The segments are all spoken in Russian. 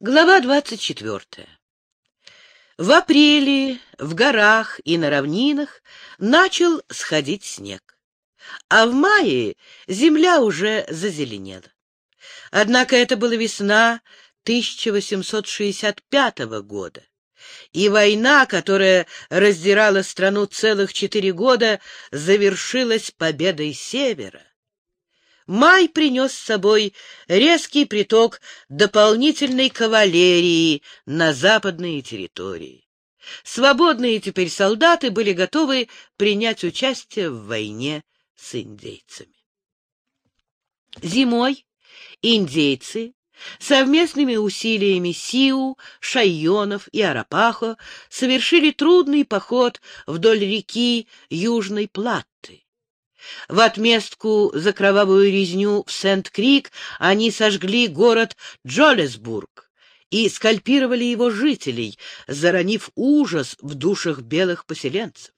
Глава двадцать четвертая. В апреле в горах и на равнинах начал сходить снег, а в мае земля уже зазеленела. Однако это была весна 1865 года, и война, которая раздирала страну целых четыре года, завершилась победой Севера. Май принес с собой резкий приток дополнительной кавалерии на западные территории. Свободные теперь солдаты были готовы принять участие в войне с индейцами. Зимой индейцы совместными усилиями Сиу, Шайонов и Арапахо совершили трудный поход вдоль реки Южной Платты. В отместку за кровавую резню в Сент-Крик они сожгли город Джолесбург и скальпировали его жителей, заронив ужас в душах белых поселенцев.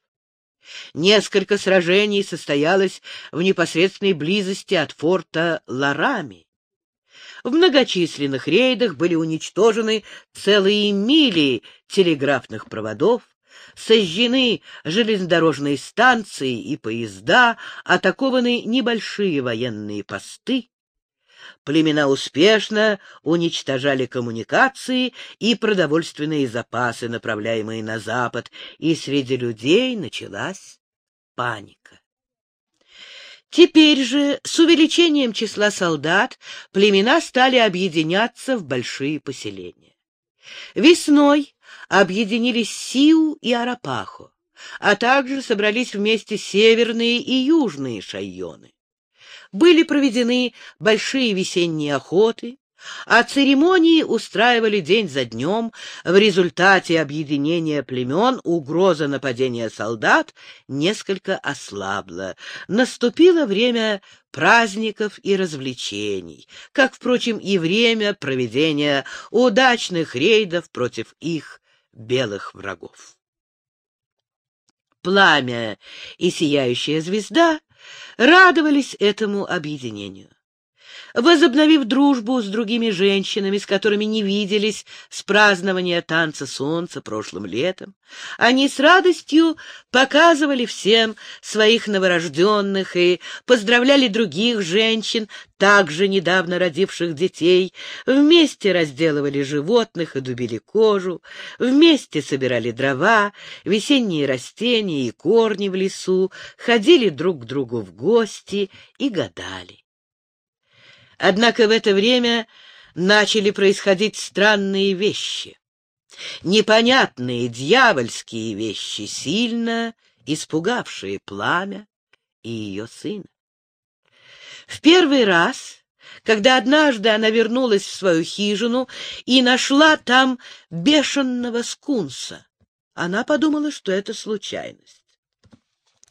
Несколько сражений состоялось в непосредственной близости от форта Ларами. В многочисленных рейдах были уничтожены целые мили телеграфных проводов, сожжены железнодорожные станции и поезда, атакованы небольшие военные посты. Племена успешно уничтожали коммуникации и продовольственные запасы, направляемые на запад, и среди людей началась паника. Теперь же, с увеличением числа солдат, племена стали объединяться в большие поселения. Весной объединились Сиу и Арапахо, а также собрались вместе северные и южные шайоны. Были проведены большие весенние охоты, а церемонии устраивали день за днем. В результате объединения племен угроза нападения солдат несколько ослабла. Наступило время праздников и развлечений, как, впрочем, и время проведения удачных рейдов против их белых врагов. Пламя и сияющая звезда радовались этому объединению возобновив дружбу с другими женщинами, с которыми не виделись с празднования танца солнца прошлым летом. Они с радостью показывали всем своих новорожденных и поздравляли других женщин, также недавно родивших детей, вместе разделывали животных и дубили кожу, вместе собирали дрова, весенние растения и корни в лесу, ходили друг к другу в гости и гадали. Однако в это время начали происходить странные вещи. Непонятные дьявольские вещи, сильно испугавшие пламя и ее сына. В первый раз, когда однажды она вернулась в свою хижину и нашла там бешеного скунса, она подумала, что это случайность.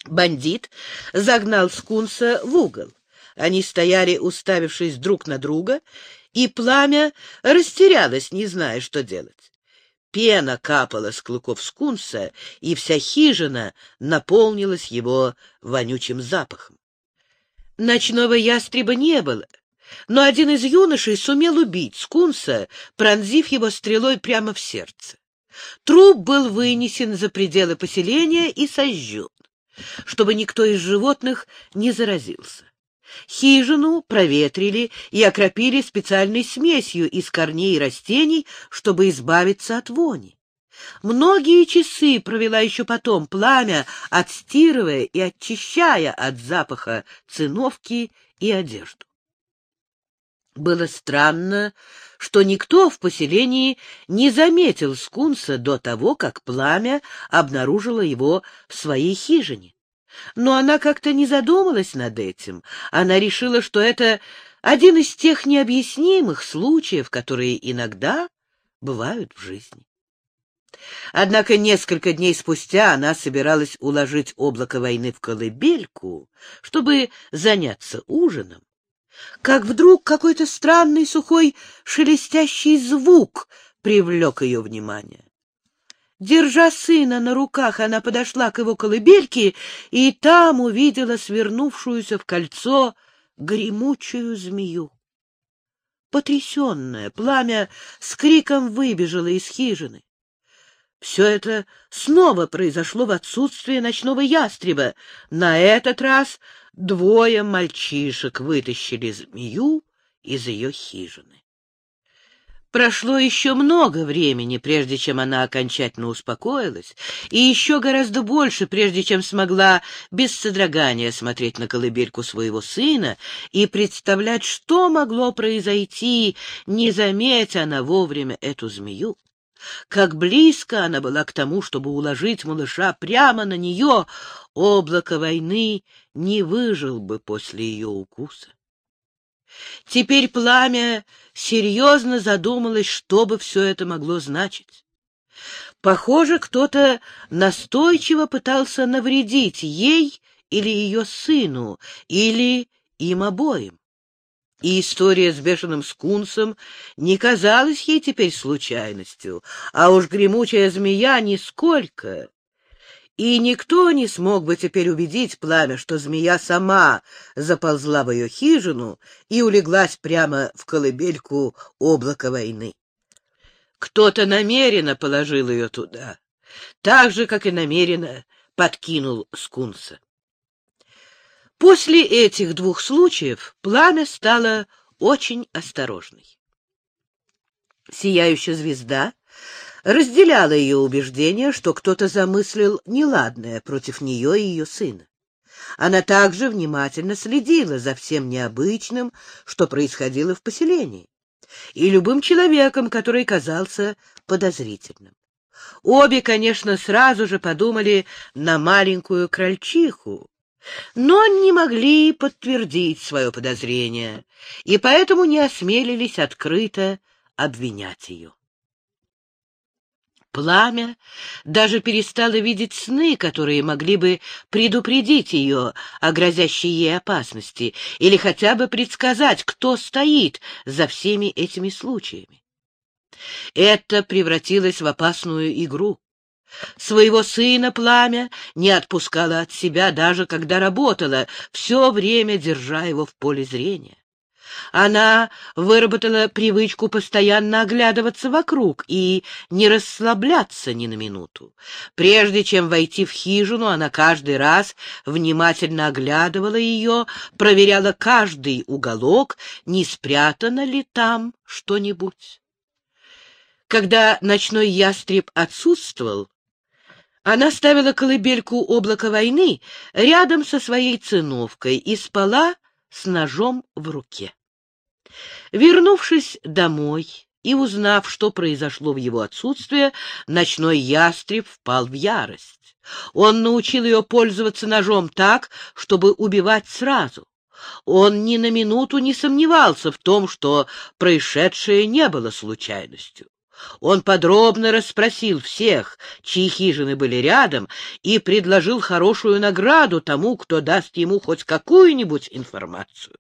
Бандит загнал скунса в угол. Они стояли, уставившись друг на друга, и пламя растерялось, не зная, что делать. Пена капала с клыков скунса, и вся хижина наполнилась его вонючим запахом. Ночного ястреба не было, но один из юношей сумел убить скунса, пронзив его стрелой прямо в сердце. Труп был вынесен за пределы поселения и сожжен, чтобы никто из животных не заразился. Хижину проветрили и окропили специальной смесью из корней и растений, чтобы избавиться от вони. Многие часы провела еще потом пламя, отстирывая и очищая от запаха циновки и одежду. Было странно, что никто в поселении не заметил скунса до того, как пламя обнаружило его в своей хижине. Но она как-то не задумалась над этим. Она решила, что это один из тех необъяснимых случаев, которые иногда бывают в жизни. Однако несколько дней спустя она собиралась уложить облако войны в колыбельку, чтобы заняться ужином, как вдруг какой-то странный сухой шелестящий звук привлек ее внимание. Держа сына на руках, она подошла к его колыбельке и там увидела свернувшуюся в кольцо гремучую змею. Потрясенное пламя с криком выбежало из хижины. Все это снова произошло в отсутствие ночного ястреба. На этот раз двое мальчишек вытащили змею из ее хижины. Прошло еще много времени, прежде чем она окончательно успокоилась, и еще гораздо больше, прежде чем смогла без содрогания смотреть на колыбельку своего сына и представлять, что могло произойти, не заметя она вовремя эту змею. Как близко она была к тому, чтобы уложить малыша прямо на нее, облако войны не выжил бы после ее укуса. Теперь пламя серьезно задумалось, что бы все это могло значить. Похоже, кто-то настойчиво пытался навредить ей или ее сыну, или им обоим. И история с бешеным скунсом не казалась ей теперь случайностью, а уж гремучая змея нисколько и никто не смог бы теперь убедить пламя, что змея сама заползла в ее хижину и улеглась прямо в колыбельку облака войны. Кто-то намеренно положил ее туда, так же, как и намеренно подкинул скунса. После этих двух случаев пламя стало очень осторожной. Сияющая звезда разделяла ее убеждение, что кто-то замыслил неладное против нее и ее сына. Она также внимательно следила за всем необычным, что происходило в поселении, и любым человеком, который казался подозрительным. Обе, конечно, сразу же подумали на маленькую крольчиху, но не могли подтвердить свое подозрение, и поэтому не осмелились открыто обвинять ее. Пламя даже перестало видеть сны, которые могли бы предупредить ее о грозящей ей опасности или хотя бы предсказать, кто стоит за всеми этими случаями. Это превратилось в опасную игру. Своего сына пламя не отпускала от себя, даже когда работала, все время держа его в поле зрения. Она выработала привычку постоянно оглядываться вокруг и не расслабляться ни на минуту. Прежде чем войти в хижину, она каждый раз внимательно оглядывала ее, проверяла каждый уголок, не спрятано ли там что-нибудь. Когда ночной ястреб отсутствовал, она ставила колыбельку облака войны рядом со своей циновкой и спала с ножом в руке. Вернувшись домой и узнав, что произошло в его отсутствие, ночной ястреб впал в ярость. Он научил ее пользоваться ножом так, чтобы убивать сразу. Он ни на минуту не сомневался в том, что происшедшее не было случайностью. Он подробно расспросил всех, чьи хижины были рядом, и предложил хорошую награду тому, кто даст ему хоть какую-нибудь информацию.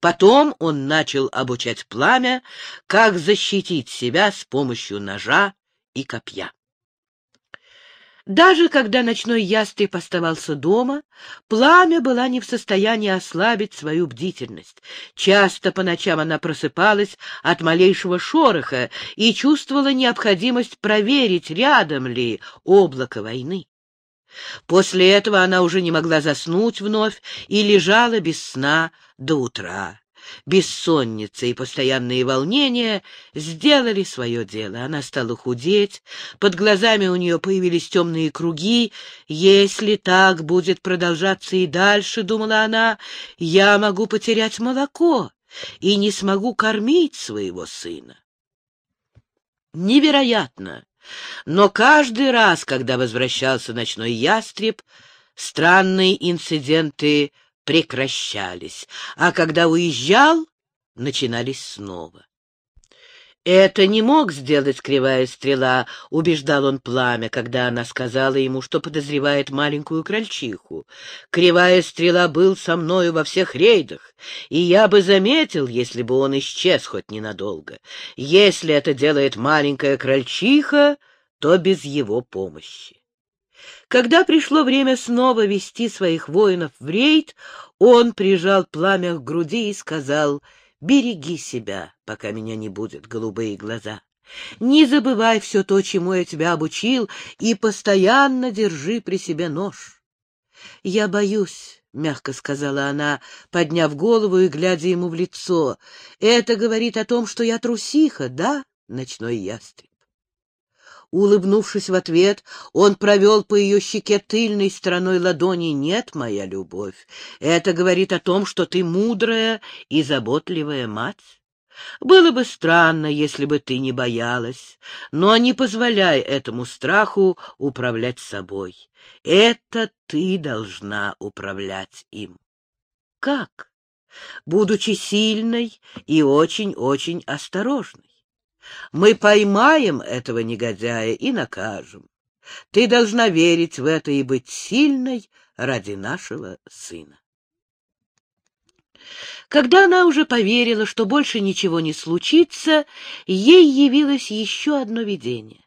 Потом он начал обучать пламя, как защитить себя с помощью ножа и копья. Даже когда ночной ястреб оставался дома, пламя была не в состоянии ослабить свою бдительность. Часто по ночам она просыпалась от малейшего шороха и чувствовала необходимость проверить, рядом ли облако войны. После этого она уже не могла заснуть вновь и лежала без сна до утра. Бессонница и постоянные волнения сделали свое дело. Она стала худеть, под глазами у нее появились темные круги. «Если так будет продолжаться и дальше, — думала она, — я могу потерять молоко и не смогу кормить своего сына». Невероятно! Но каждый раз, когда возвращался ночной ястреб, странные инциденты прекращались, а когда уезжал, начинались снова. «Это не мог сделать кривая стрела», — убеждал он пламя, когда она сказала ему, что подозревает маленькую крольчиху. «Кривая стрела был со мною во всех рейдах, и я бы заметил, если бы он исчез хоть ненадолго. Если это делает маленькая крольчиха, то без его помощи». Когда пришло время снова вести своих воинов в рейд, он прижал пламя к груди и сказал, Береги себя, пока меня не будет, голубые глаза. Не забывай все то, чему я тебя обучил, и постоянно держи при себе нож. — Я боюсь, — мягко сказала она, подняв голову и глядя ему в лицо. — Это говорит о том, что я трусиха, да, ночной ястреб? Улыбнувшись в ответ, он провел по ее щеке тыльной стороной ладони. «Нет, моя любовь, это говорит о том, что ты мудрая и заботливая мать. Было бы странно, если бы ты не боялась, но не позволяй этому страху управлять собой. Это ты должна управлять им. Как? Будучи сильной и очень-очень осторожной. Мы поймаем этого негодяя и накажем. Ты должна верить в это и быть сильной ради нашего сына. Когда она уже поверила, что больше ничего не случится, ей явилось еще одно видение.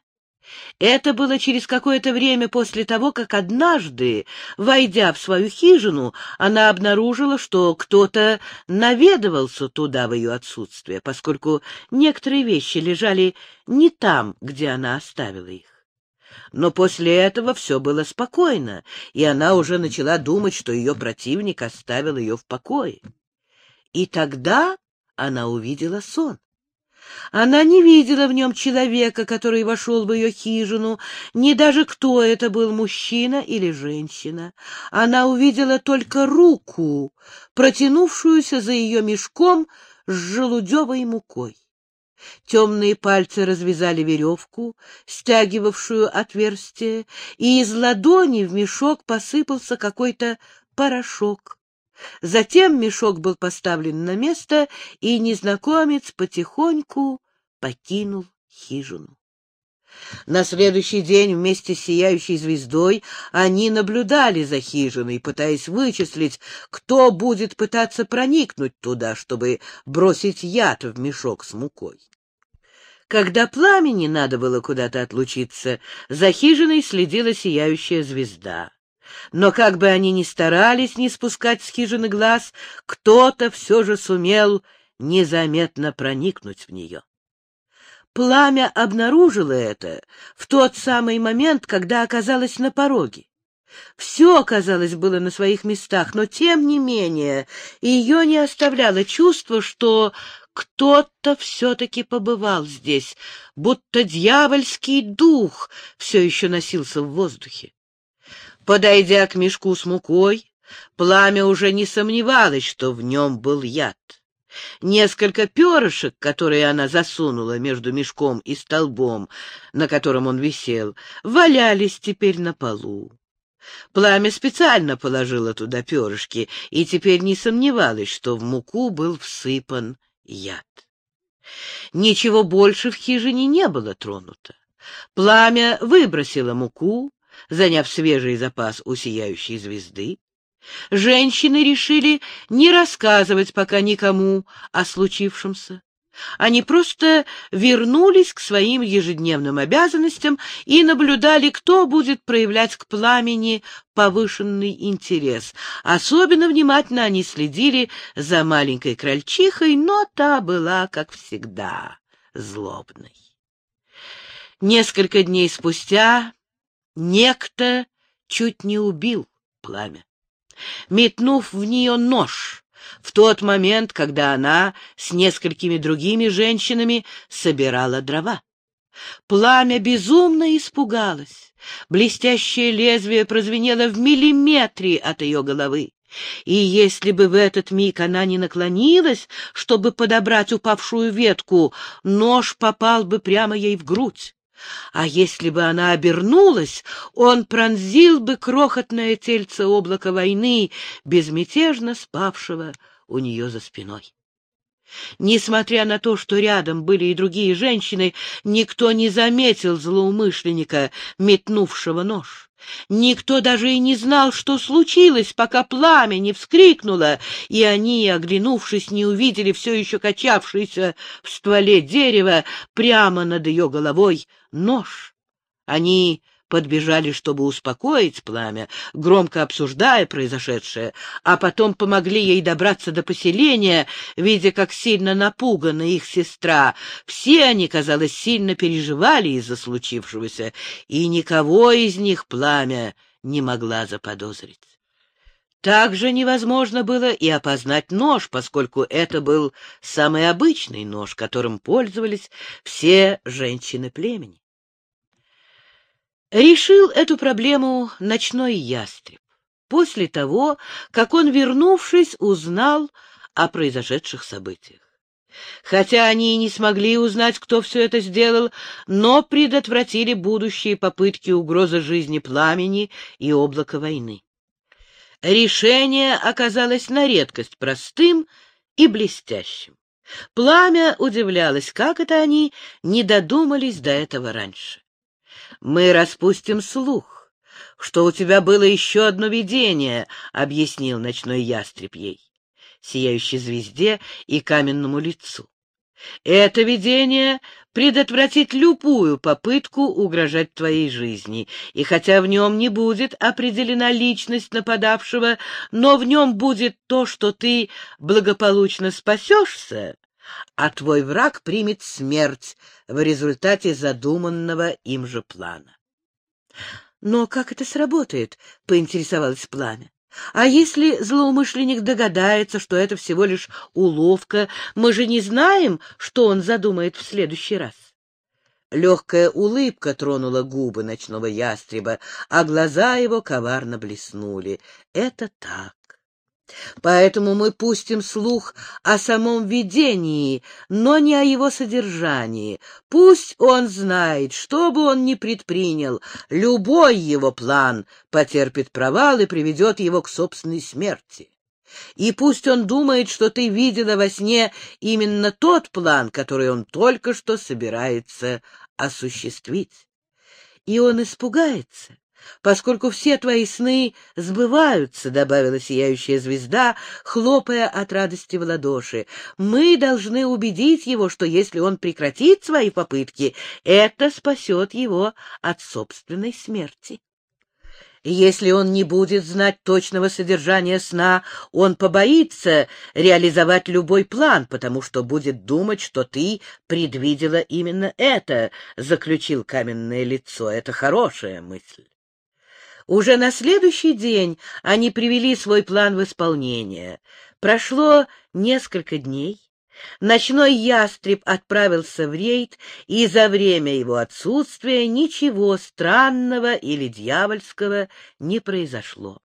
Это было через какое-то время после того, как однажды, войдя в свою хижину, она обнаружила, что кто-то наведывался туда в ее отсутствие, поскольку некоторые вещи лежали не там, где она оставила их. Но после этого все было спокойно, и она уже начала думать, что ее противник оставил ее в покое. И тогда она увидела сон. Она не видела в нем человека, который вошел в ее хижину, ни даже кто это был, мужчина или женщина. Она увидела только руку, протянувшуюся за ее мешком с желудевой мукой. Темные пальцы развязали веревку, стягивавшую отверстие, и из ладони в мешок посыпался какой-то порошок. Затем мешок был поставлен на место, и незнакомец потихоньку покинул хижину. На следующий день вместе с сияющей звездой они наблюдали за хижиной, пытаясь вычислить, кто будет пытаться проникнуть туда, чтобы бросить яд в мешок с мукой. Когда пламени надо было куда-то отлучиться, за хижиной следила сияющая звезда. Но как бы они ни старались не спускать с хижины глаз, кто-то все же сумел незаметно проникнуть в нее. Пламя обнаружило это в тот самый момент, когда оказалось на пороге. Все, казалось, было на своих местах, но, тем не менее, ее не оставляло чувство, что кто-то все-таки побывал здесь, будто дьявольский дух все еще носился в воздухе. Подойдя к мешку с мукой, пламя уже не сомневалось, что в нем был яд. Несколько перышек, которые она засунула между мешком и столбом, на котором он висел, валялись теперь на полу. Пламя специально положило туда перышки и теперь не сомневалась, что в муку был всыпан яд. Ничего больше в хижине не было тронуто. Пламя выбросило муку, заняв свежий запас у сияющей звезды. Женщины решили не рассказывать пока никому о случившемся. Они просто вернулись к своим ежедневным обязанностям и наблюдали, кто будет проявлять к пламени повышенный интерес. Особенно внимательно они следили за маленькой крольчихой, но та была, как всегда, злобной. Несколько дней спустя Некто чуть не убил пламя, метнув в нее нож в тот момент, когда она с несколькими другими женщинами собирала дрова. Пламя безумно испугалось. Блестящее лезвие прозвенело в миллиметре от ее головы. И если бы в этот миг она не наклонилась, чтобы подобрать упавшую ветку, нож попал бы прямо ей в грудь. А если бы она обернулась, он пронзил бы крохотное тельце облака войны, безмятежно спавшего у нее за спиной. Несмотря на то, что рядом были и другие женщины, никто не заметил злоумышленника, метнувшего нож. Никто даже и не знал, что случилось, пока пламя не вскрикнуло, и они, оглянувшись, не увидели все еще качавшийся в стволе дерева прямо над ее головой нож. Они подбежали, чтобы успокоить пламя, громко обсуждая произошедшее, а потом помогли ей добраться до поселения, видя, как сильно напугана их сестра. Все они, казалось, сильно переживали из-за случившегося, и никого из них пламя не могла заподозрить. Также невозможно было и опознать нож, поскольку это был самый обычный нож, которым пользовались все женщины племени. Решил эту проблему ночной ястреб после того, как он, вернувшись, узнал о произошедших событиях. Хотя они и не смогли узнать, кто все это сделал, но предотвратили будущие попытки угрозы жизни пламени и облака войны. Решение оказалось на редкость простым и блестящим. Пламя удивлялось, как это они не додумались до этого раньше. «Мы распустим слух, что у тебя было еще одно видение», — объяснил ночной ястреб ей, сияющей звезде и каменному лицу. Это видение предотвратит любую попытку угрожать твоей жизни, и хотя в нем не будет определена личность нападавшего, но в нем будет то, что ты благополучно спасешься, а твой враг примет смерть в результате задуманного им же плана. — Но как это сработает? — поинтересовалось пламя. А если злоумышленник догадается, что это всего лишь уловка, мы же не знаем, что он задумает в следующий раз. Легкая улыбка тронула губы ночного ястреба, а глаза его коварно блеснули. Это так. Поэтому мы пустим слух о самом видении, но не о его содержании. Пусть он знает, что бы он ни предпринял, любой его план потерпит провал и приведет его к собственной смерти. И пусть он думает, что ты видела во сне именно тот план, который он только что собирается осуществить. И он испугается, поскольку все твои сны сбываются, — добавила сияющая звезда, хлопая от радости в ладоши. Мы должны убедить его, что если он прекратит свои попытки, это спасет его от собственной смерти. Если он не будет знать точного содержания сна, он побоится реализовать любой план, потому что будет думать, что ты предвидела именно это, — заключил каменное лицо. Это хорошая мысль. Уже на следующий день они привели свой план в исполнение. Прошло несколько дней. Ночной ястреб отправился в рейд, и за время его отсутствия ничего странного или дьявольского не произошло.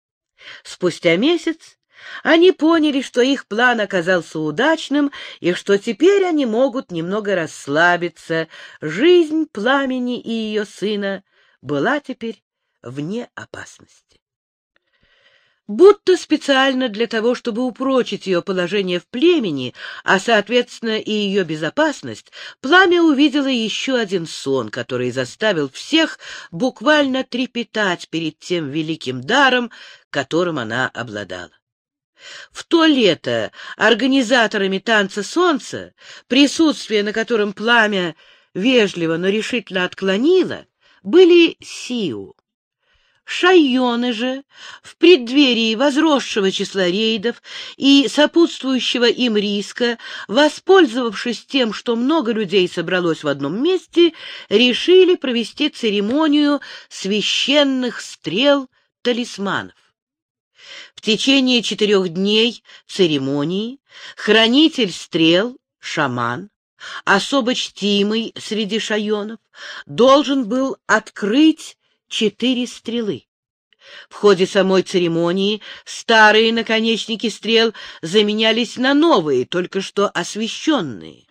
Спустя месяц они поняли, что их план оказался удачным и что теперь они могут немного расслабиться. Жизнь пламени и ее сына была теперь вне опасности. Будто специально для того, чтобы упрочить ее положение в племени, а, соответственно, и ее безопасность, пламя увидело еще один сон, который заставил всех буквально трепетать перед тем великим даром, которым она обладала. В то лето организаторами танца солнца, присутствие на котором пламя вежливо, но решительно отклонило, были Сиу. Шайоны же, в преддверии возросшего числа рейдов и сопутствующего им риска, воспользовавшись тем, что много людей собралось в одном месте, решили провести церемонию священных стрел-талисманов. В течение четырех дней церемонии хранитель стрел, шаман, особо чтимый среди шайонов, должен был открыть четыре стрелы. В ходе самой церемонии старые наконечники стрел заменялись на новые, только что освещенные.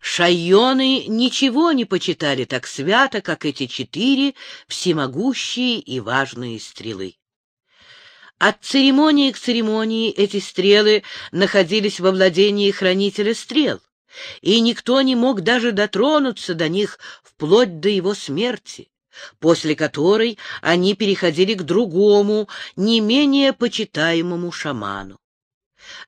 Шайоны ничего не почитали так свято, как эти четыре всемогущие и важные стрелы. От церемонии к церемонии эти стрелы находились во владении хранителя стрел, и никто не мог даже дотронуться до них вплоть до его смерти после которой они переходили к другому, не менее почитаемому шаману.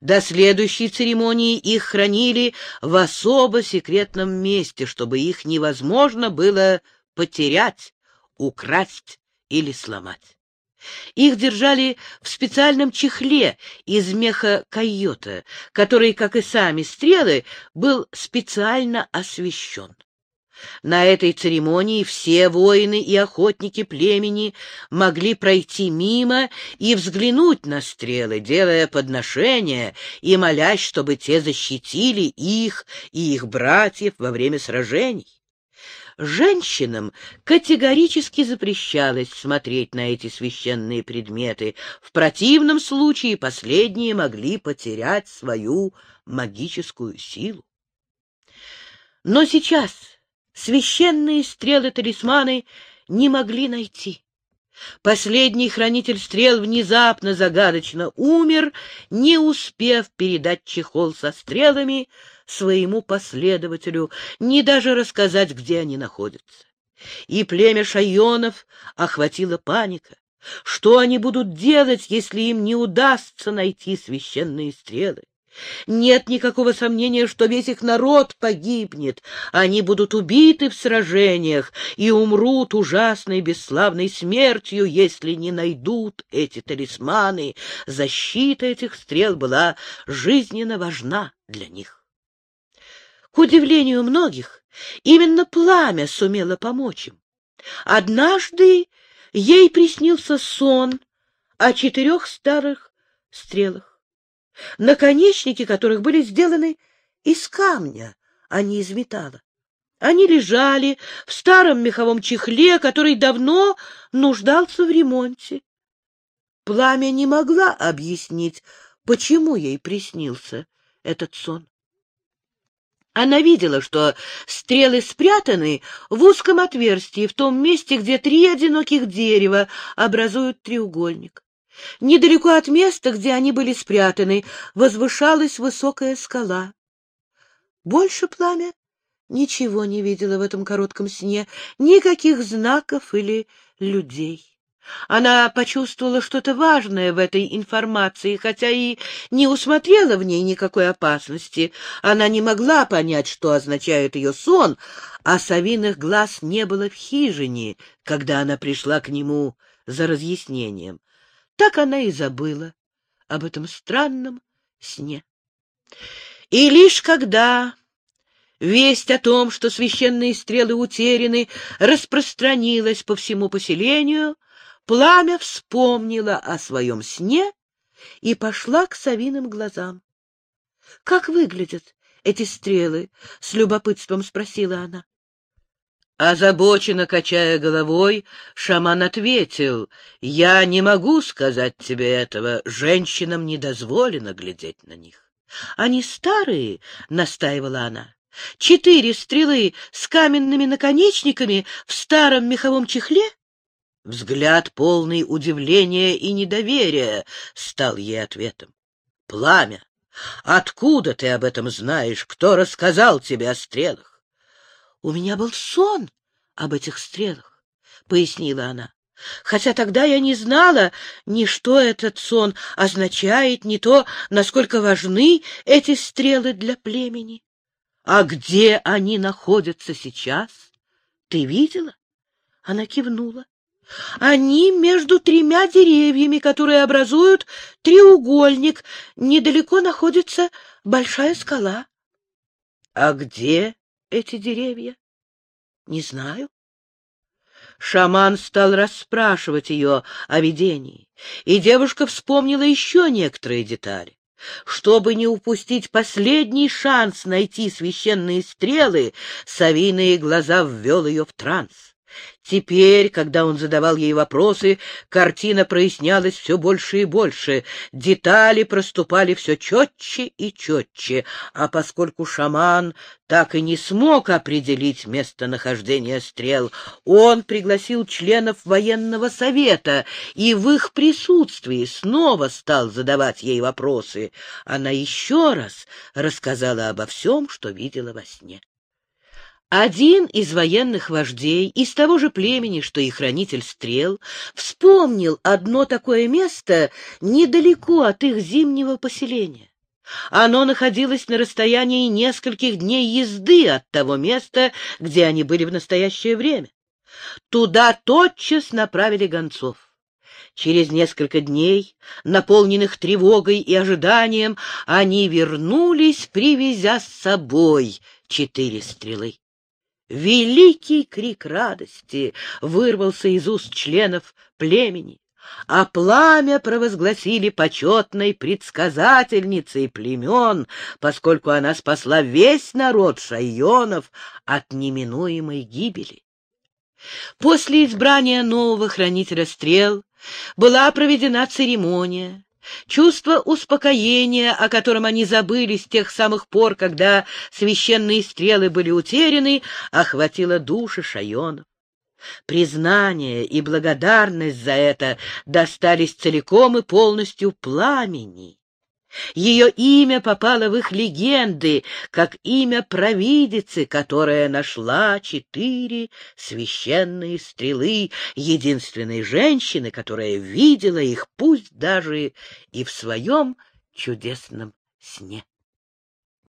До следующей церемонии их хранили в особо секретном месте, чтобы их невозможно было потерять, украсть или сломать. Их держали в специальном чехле из меха койота, который, как и сами стрелы, был специально освещен. На этой церемонии все воины и охотники племени могли пройти мимо и взглянуть на стрелы, делая подношения и молясь, чтобы те защитили их и их братьев во время сражений. Женщинам категорически запрещалось смотреть на эти священные предметы. В противном случае последние могли потерять свою магическую силу. Но сейчас священные стрелы-талисманы не могли найти. Последний хранитель стрел внезапно загадочно умер, не успев передать чехол со стрелами своему последователю, ни даже рассказать, где они находятся. И племя шайонов охватила паника. Что они будут делать, если им не удастся найти священные стрелы? Нет никакого сомнения, что весь их народ погибнет. Они будут убиты в сражениях и умрут ужасной бесславной смертью, если не найдут эти талисманы. Защита этих стрел была жизненно важна для них. К удивлению многих, именно пламя сумело помочь им. Однажды ей приснился сон о четырех старых стрелах наконечники которых были сделаны из камня, а не из металла. Они лежали в старом меховом чехле, который давно нуждался в ремонте. Пламя не могла объяснить, почему ей приснился этот сон. Она видела, что стрелы спрятаны в узком отверстии, в том месте, где три одиноких дерева образуют треугольник. Недалеко от места, где они были спрятаны, возвышалась высокая скала. Больше пламя ничего не видела в этом коротком сне, никаких знаков или людей. Она почувствовала что-то важное в этой информации, хотя и не усмотрела в ней никакой опасности. Она не могла понять, что означает ее сон, а совиных глаз не было в хижине, когда она пришла к нему за разъяснением. Так она и забыла об этом странном сне. И лишь когда весть о том, что священные стрелы утеряны, распространилась по всему поселению, пламя вспомнила о своем сне и пошла к совиным глазам. — Как выглядят эти стрелы? — с любопытством спросила она. Озабоченно качая головой, шаман ответил, «Я не могу сказать тебе этого, женщинам не дозволено глядеть на них». «Они старые», — настаивала она, — «четыре стрелы с каменными наконечниками в старом меховом чехле?» Взгляд, полный удивления и недоверия, стал ей ответом. «Пламя! Откуда ты об этом знаешь? Кто рассказал тебе о стрелах?» У меня был сон об этих стрелах, — пояснила она. Хотя тогда я не знала ни что этот сон означает, ни то, насколько важны эти стрелы для племени. А где они находятся сейчас? Ты видела? Она кивнула. Они между тремя деревьями, которые образуют треугольник. Недалеко находится большая скала. А где эти деревья? Не знаю. Шаман стал расспрашивать ее о видении, и девушка вспомнила еще некоторые детали. Чтобы не упустить последний шанс найти священные стрелы, совиные глаза ввел ее в транс. Теперь, когда он задавал ей вопросы, картина прояснялась все больше и больше, детали проступали все четче и четче, а поскольку шаман так и не смог определить местонахождение стрел, он пригласил членов военного совета и в их присутствии снова стал задавать ей вопросы. Она еще раз рассказала обо всем, что видела во сне. Один из военных вождей, из того же племени, что и хранитель стрел, вспомнил одно такое место недалеко от их зимнего поселения. Оно находилось на расстоянии нескольких дней езды от того места, где они были в настоящее время. Туда тотчас направили гонцов. Через несколько дней, наполненных тревогой и ожиданием, они вернулись, привезя с собой четыре стрелы. Великий крик радости вырвался из уст членов племени, а пламя провозгласили почетной предсказательницей племен, поскольку она спасла весь народ шайонов от неминуемой гибели. После избрания нового хранителя стрел была проведена церемония. Чувство успокоения, о котором они забыли с тех самых пор, когда священные стрелы были утеряны, охватило души шайонов. Признание и благодарность за это достались целиком и полностью пламени. Ее имя попало в их легенды, как имя провидицы, которая нашла четыре священные стрелы, единственной женщины, которая видела их, пусть даже и в своем чудесном сне.